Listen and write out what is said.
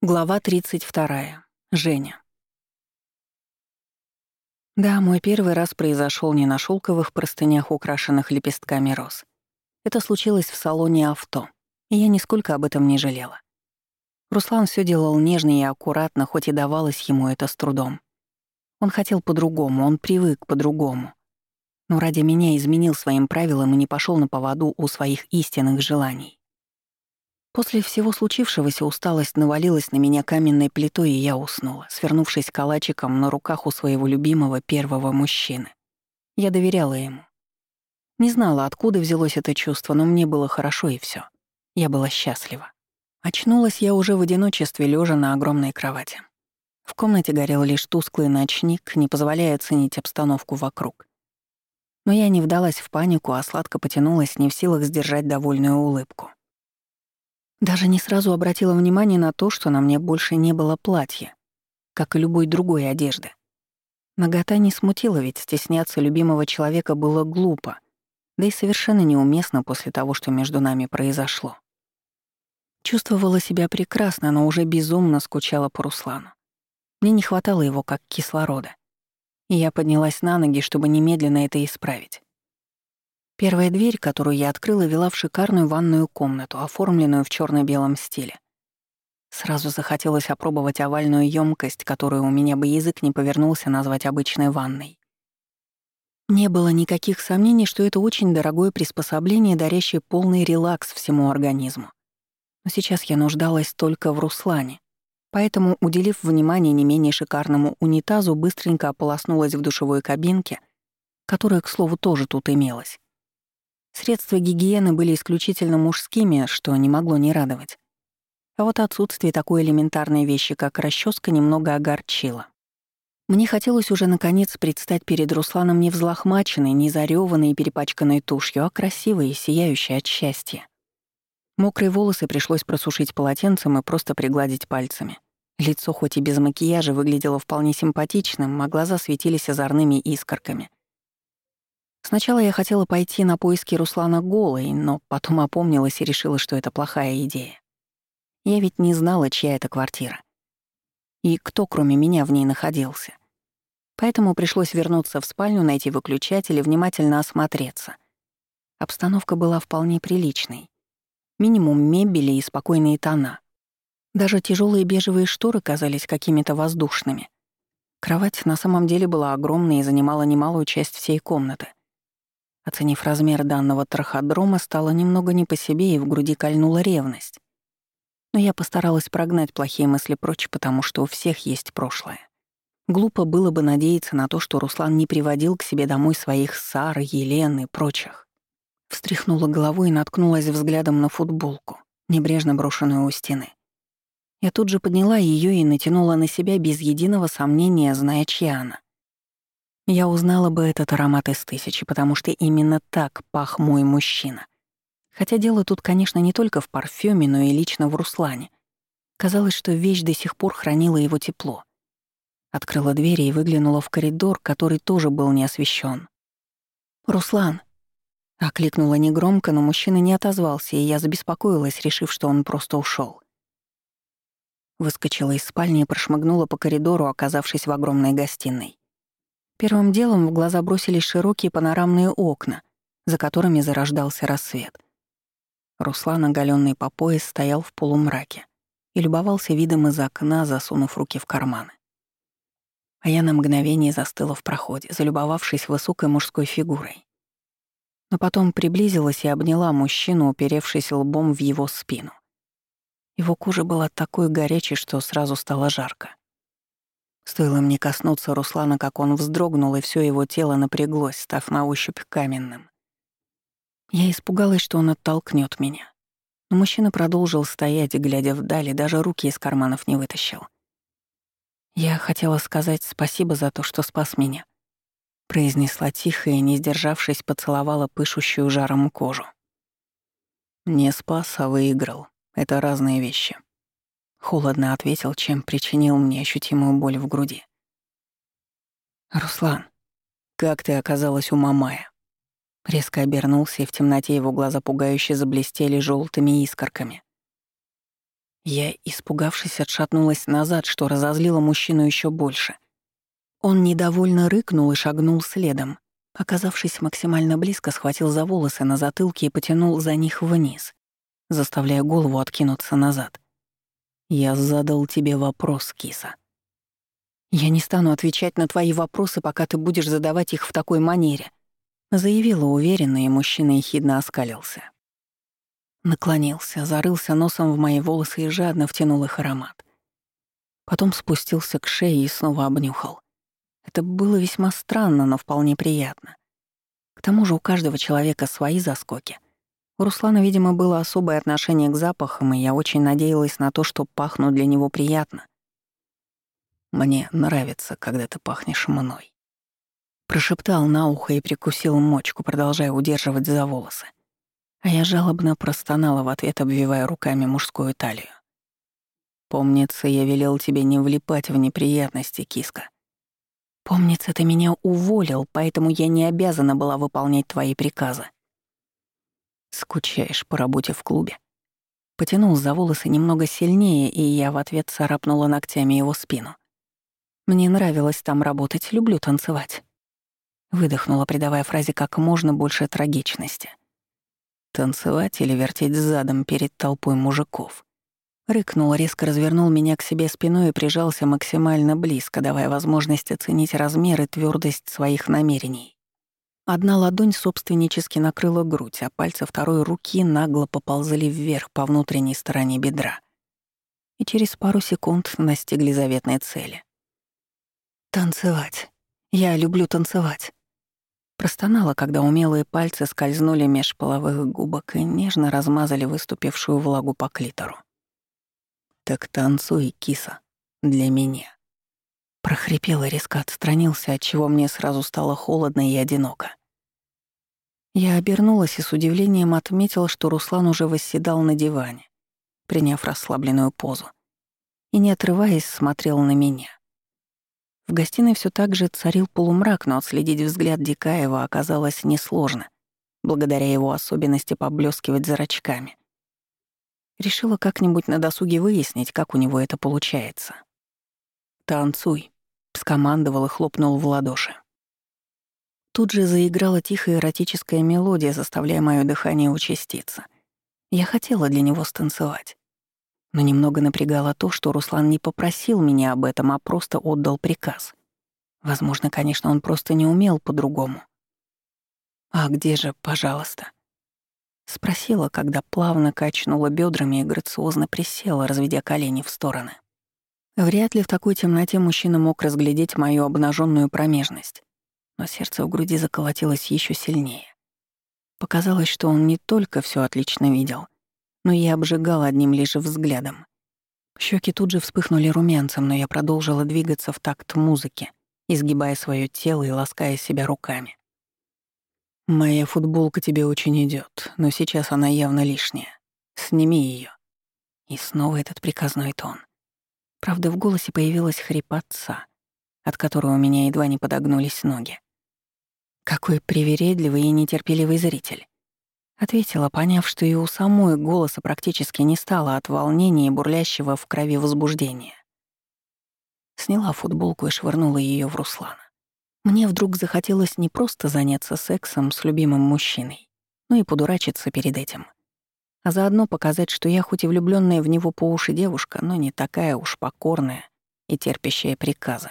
Глава 32. Женя. Да, мой первый раз произошел не на шелковых простынях, украшенных лепестками роз. Это случилось в салоне авто, и я нисколько об этом не жалела. Руслан все делал нежно и аккуратно, хоть и давалось ему это с трудом. Он хотел по-другому, он привык по-другому. Но ради меня изменил своим правилам и не пошел на поводу у своих истинных желаний. После всего случившегося усталость навалилась на меня каменной плитой, и я уснула, свернувшись калачиком на руках у своего любимого первого мужчины. Я доверяла ему. Не знала, откуда взялось это чувство, но мне было хорошо и все. Я была счастлива. Очнулась я уже в одиночестве, лежа на огромной кровати. В комнате горел лишь тусклый ночник, не позволяя оценить обстановку вокруг. Но я не вдалась в панику, а сладко потянулась, не в силах сдержать довольную улыбку. Даже не сразу обратила внимание на то, что на мне больше не было платья, как и любой другой одежды. Нагота не смутила, ведь стесняться любимого человека было глупо, да и совершенно неуместно после того, что между нами произошло. Чувствовала себя прекрасно, но уже безумно скучала по Руслану. Мне не хватало его как кислорода. И я поднялась на ноги, чтобы немедленно это исправить. Первая дверь, которую я открыла, вела в шикарную ванную комнату, оформленную в черно белом стиле. Сразу захотелось опробовать овальную емкость, которую у меня бы язык не повернулся назвать обычной ванной. Не было никаких сомнений, что это очень дорогое приспособление, дарящее полный релакс всему организму. Но сейчас я нуждалась только в Руслане. Поэтому, уделив внимание не менее шикарному унитазу, быстренько ополоснулась в душевой кабинке, которая, к слову, тоже тут имелась. Средства гигиены были исключительно мужскими, что не могло не радовать. А вот отсутствие такой элементарной вещи, как расческа, немного огорчило. Мне хотелось уже наконец предстать перед Русланом не взлохмаченной, не зарёванной и перепачканной тушью, а красивой и сияющей от счастья. Мокрые волосы пришлось просушить полотенцем и просто пригладить пальцами. Лицо хоть и без макияжа выглядело вполне симпатичным, а глаза светились озорными искорками. Сначала я хотела пойти на поиски Руслана голой, но потом опомнилась и решила, что это плохая идея. Я ведь не знала, чья это квартира. И кто, кроме меня, в ней находился. Поэтому пришлось вернуться в спальню, найти выключатель и внимательно осмотреться. Обстановка была вполне приличной. Минимум мебели и спокойные тона. Даже тяжелые бежевые шторы казались какими-то воздушными. Кровать на самом деле была огромной и занимала немалую часть всей комнаты. Оценив размер данного траходрома, стало немного не по себе и в груди кольнула ревность. Но я постаралась прогнать плохие мысли прочь, потому что у всех есть прошлое. Глупо было бы надеяться на то, что Руслан не приводил к себе домой своих Сар, Елен и прочих. Встряхнула головой и наткнулась взглядом на футболку, небрежно брошенную у стены. Я тут же подняла ее и натянула на себя без единого сомнения, зная, чья она. Я узнала бы этот аромат из тысячи, потому что именно так пах мой мужчина. Хотя дело тут, конечно, не только в парфюме, но и лично в Руслане. Казалось, что вещь до сих пор хранила его тепло. Открыла двери и выглянула в коридор, который тоже был не освещен. «Руслан!» Окликнула негромко, но мужчина не отозвался, и я забеспокоилась, решив, что он просто ушел. Выскочила из спальни и прошмыгнула по коридору, оказавшись в огромной гостиной. Первым делом в глаза бросились широкие панорамные окна, за которыми зарождался рассвет. Руслан, оголенный по пояс, стоял в полумраке и любовался видом из окна, засунув руки в карманы. А я на мгновение застыла в проходе, залюбовавшись высокой мужской фигурой. Но потом приблизилась и обняла мужчину, уперевшись лбом в его спину. Его кожа была такой горячей, что сразу стало жарко. Стоило мне коснуться Руслана, как он вздрогнул, и все его тело напряглось, став на ощупь каменным. Я испугалась, что он оттолкнет меня. Но мужчина продолжил стоять, глядя вдали, даже руки из карманов не вытащил. «Я хотела сказать спасибо за то, что спас меня», — произнесла тихо и, не сдержавшись, поцеловала пышущую жаром кожу. «Не спас, а выиграл. Это разные вещи», Холодно ответил, чем причинил мне ощутимую боль в груди. «Руслан, как ты оказалась у Мамая?» Резко обернулся, и в темноте его глаза пугающе заблестели желтыми искорками. Я, испугавшись, отшатнулась назад, что разозлило мужчину еще больше. Он недовольно рыкнул и шагнул следом. Оказавшись максимально близко, схватил за волосы на затылке и потянул за них вниз, заставляя голову откинуться назад. «Я задал тебе вопрос, киса». «Я не стану отвечать на твои вопросы, пока ты будешь задавать их в такой манере», заявила уверенно, и мужчина ехидно оскалился. Наклонился, зарылся носом в мои волосы и жадно втянул их аромат. Потом спустился к шее и снова обнюхал. Это было весьма странно, но вполне приятно. К тому же у каждого человека свои заскоки. У Руслана, видимо, было особое отношение к запахам, и я очень надеялась на то, что пахну для него приятно. «Мне нравится, когда ты пахнешь мной». Прошептал на ухо и прикусил мочку, продолжая удерживать за волосы. А я жалобно простонала в ответ, обвивая руками мужскую талию. «Помнится, я велел тебе не влипать в неприятности, киска. Помнится, ты меня уволил, поэтому я не обязана была выполнять твои приказы. Скучаешь по работе в клубе?» Потянул за волосы немного сильнее, и я в ответ царапнула ногтями его спину. «Мне нравилось там работать, люблю танцевать». Выдохнула, придавая фразе как можно больше трагичности. Танцевать или вертеть задом перед толпой мужиков. Рыкнул, резко развернул меня к себе спиной и прижался максимально близко, давая возможность оценить размер и твердость своих намерений. Одна ладонь собственнически накрыла грудь, а пальцы второй руки нагло поползли вверх по внутренней стороне бедра. И через пару секунд настигли заветной цели. «Танцевать. Я люблю танцевать». Простонала, когда умелые пальцы скользнули меж половых губок и нежно размазали выступившую влагу по клитору. «Так танцуй, киса, для меня». Прохрипел и резко отстранился, отчего мне сразу стало холодно и одиноко. Я обернулась и с удивлением отметила, что Руслан уже восседал на диване, приняв расслабленную позу, и, не отрываясь, смотрел на меня. В гостиной все так же царил полумрак, но отследить взгляд Дикаева оказалось несложно, благодаря его особенности поблескивать зрачками. Решила как-нибудь на досуге выяснить, как у него это получается. «Танцуй», — скомандовал и хлопнул в ладоши. Тут же заиграла тихая эротическая мелодия, заставляя моё дыхание участиться. Я хотела для него станцевать. Но немного напрягало то, что Руслан не попросил меня об этом, а просто отдал приказ. Возможно, конечно, он просто не умел по-другому. «А где же, пожалуйста?» Спросила, когда плавно качнула бедрами и грациозно присела, разведя колени в стороны. Вряд ли в такой темноте мужчина мог разглядеть мою обнаженную промежность, но сердце в груди заколотилось еще сильнее. Показалось, что он не только все отлично видел — но я обжигал одним лишь взглядом. Щеки тут же вспыхнули румянцем, но я продолжила двигаться в такт музыки, изгибая свое тело и лаская себя руками. «Моя футболка тебе очень идет, но сейчас она явно лишняя. Сними ее. И снова этот приказной тон. Правда, в голосе появилась хрипотца, от которой у меня едва не подогнулись ноги. Какой привередливый и нетерпеливый зритель. Ответила, поняв, что и у самой голоса практически не стало от волнения и бурлящего в крови возбуждения. Сняла футболку и швырнула ее в Руслана. Мне вдруг захотелось не просто заняться сексом с любимым мужчиной, но и подурачиться перед этим. А заодно показать, что я хоть и влюбленная в него по уши девушка, но не такая уж покорная и терпящая приказы.